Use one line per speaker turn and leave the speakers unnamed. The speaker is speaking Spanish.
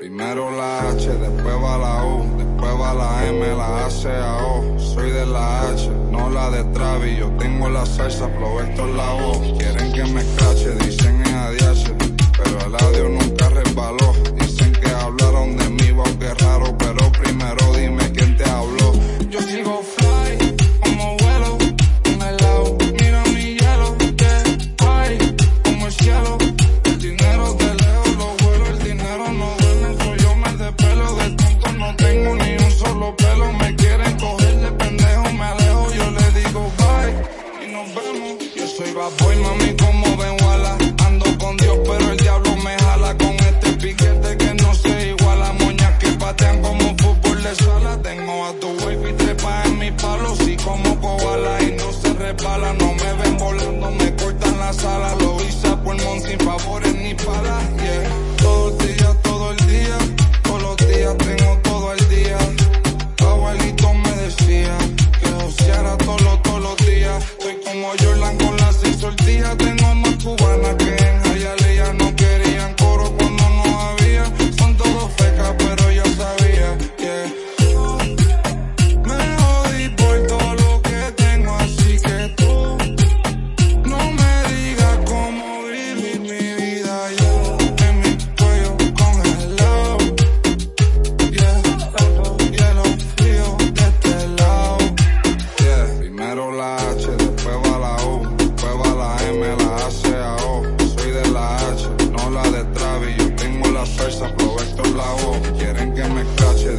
Primero la H, después va la U, después va la M, la A, C, A, O. Soy de la H, no la de Travis. Yo tengo la salsa, flow, esto es la voz. Quieren que me escrache, dicen en ADH, Boy, mami, como Walla. Ando con Dios, pero el diablo me jala con este piquete que no se iguala. Moñas que patean como fútbol de sala. Tengo a tu wife y trepa en mi palo. Si como koala y no se resbala. No me persas, Roberto Blavo. Quieren que me escrache,